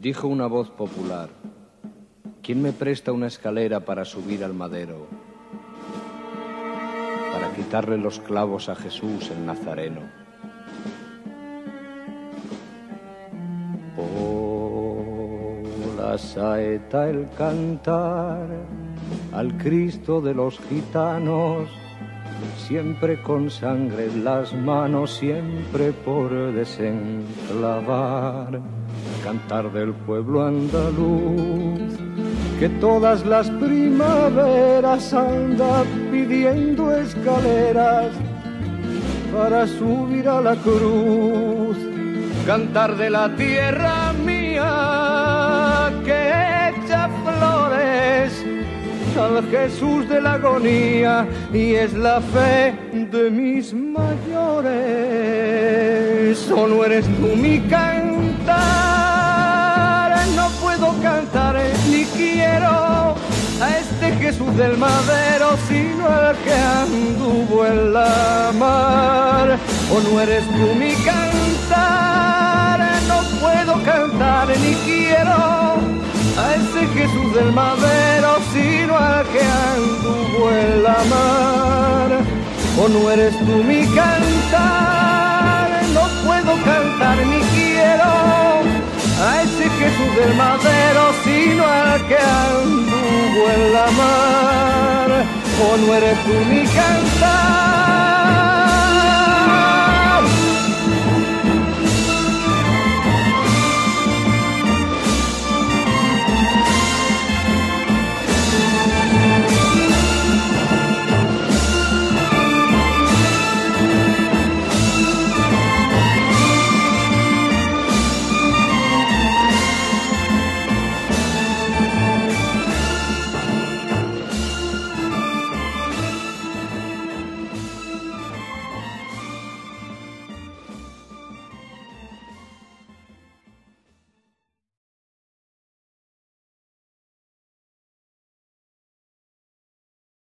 Dijo una voz popular, ¿quién me presta una escalera para subir al madero? Para quitarle los clavos a Jesús el Nazareno. Oh, la saeta, el cantar al Cristo de los gitanos siempre con sangre en las manos, siempre por desenclavar. Cantar del pueblo andaluz, que todas las primaveras anda pidiendo escaleras para subir a la cruz. Cantar de la tierra mía Jesús de la agonía y es la fe de mis mayores. O no eres tú mi cantar, no puedo cantar ni quiero a este Jesús del madero, sino al que anduvo en la mar. O no eres tú mi cantar, no puedo cantar ni quiero a ese Jesús del madero, sino al que anduvo en la mar. O no eres tú mi cantar, no puedo cantar ni quiero a ese Jesús del madero, sino al que anduvo en la mar. O no eres tú mi cantar